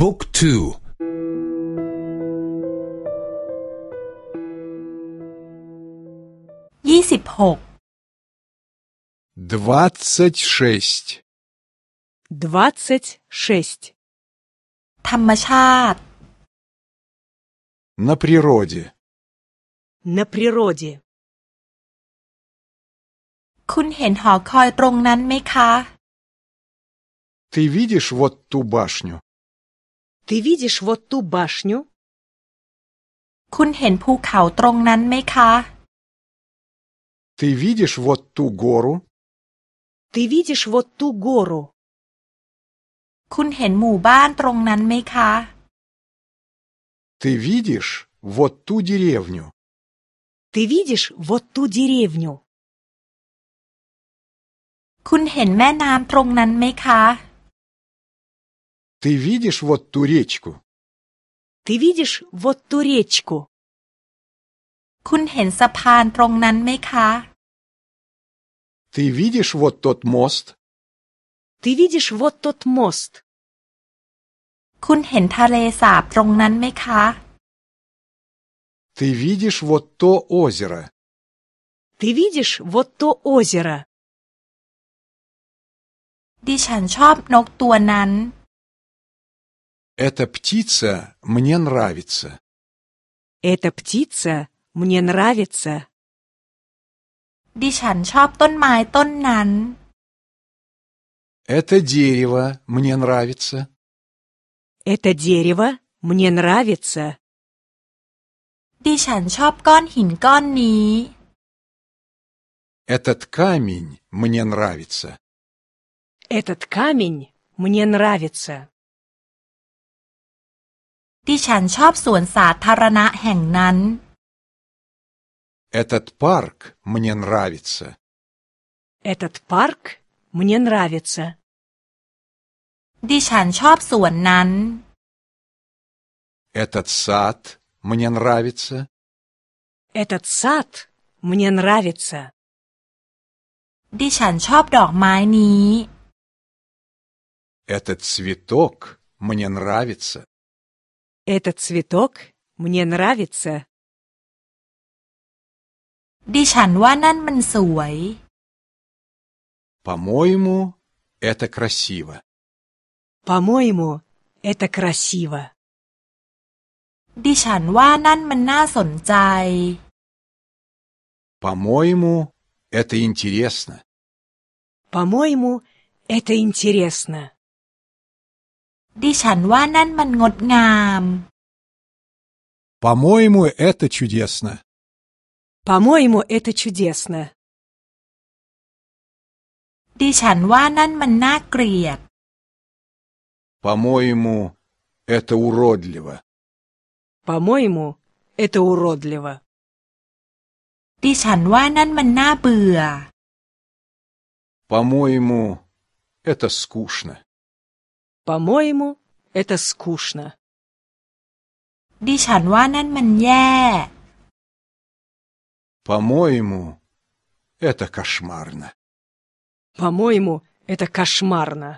บุ๊กทูยี่สิบหก двадцать шесть 26. ธรรมชาติ на природе. На природе. คุณเห็นหอคอยตรงนั้นไหมคะ Ты видишь вот ту башню? Ты видишь вот ту башню? คุณเห็นภูเขาตรงนั้นไหมคะ Ты видишь вот ту гору? Ты видишь вот ту гору? คุณเห็นหมู่บ้านตรงนั้นไหมคะ Ты видишь вот ту деревню? Ты видишь вот ту деревню? คุณเห็นแม่น้ำตรงนั้นไหมคะ Ты видишь вот ту речку? Ты видишь вот ту речку? คุณเห็นสะพานตรงนั้นไหมคะ Ты видишь вот тот мост? Ты видишь вот тот мост? คุณเห็นทะเลสาบตรงนั้นไหมคะ Ты видишь вот то озеро? Ты видишь вот то озеро? ดิฉันชอบนกตัวนั้น Эта птица мне нравится. Эта птица мне нравится. ดิฉันชอบต้นไม้ต้นนั้น Это дерево мне нравится. Это дерево мне нравится. ดิฉันชอบก้อนหินก้อนนี้ Этот камень мне нравится. Этот камень мне нравится. ดิฉันชอบสวนสาธารณะแห่งนั้น Этот парк мне нравится. Этот парк мне нравится. ดิฉันชอบสวนนั้น Этот сад мне нравится. Этот сад мне нравится. ดิฉันชอบดอกไม้นี้ Этот цветок мне нравится. Этот цветок мне нравится. ดิฉันว่านั่นมันสวย По-моему, это красиво. По-моему, это красиво. ดิฉันว่านั่นมันน่าสนใจ По-моему, это интересно. По-моему, это интересно. ดิฉันว่านั่นมันงดงาม По-моему, это чудесно. По-моему, это чудесно. ดิฉันว่านั่นมันน่าเกลียด По-моему, это уродливо. По-моему, это уродливо. ดิฉันว่านั่นมันน่าเบื่อ По-моему, это скучно. По-моему, это скучно. ดิฉันว่านั่นมันแย่ По-моему, это кошмарно. По-моему, это кошмарно.